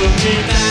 me back.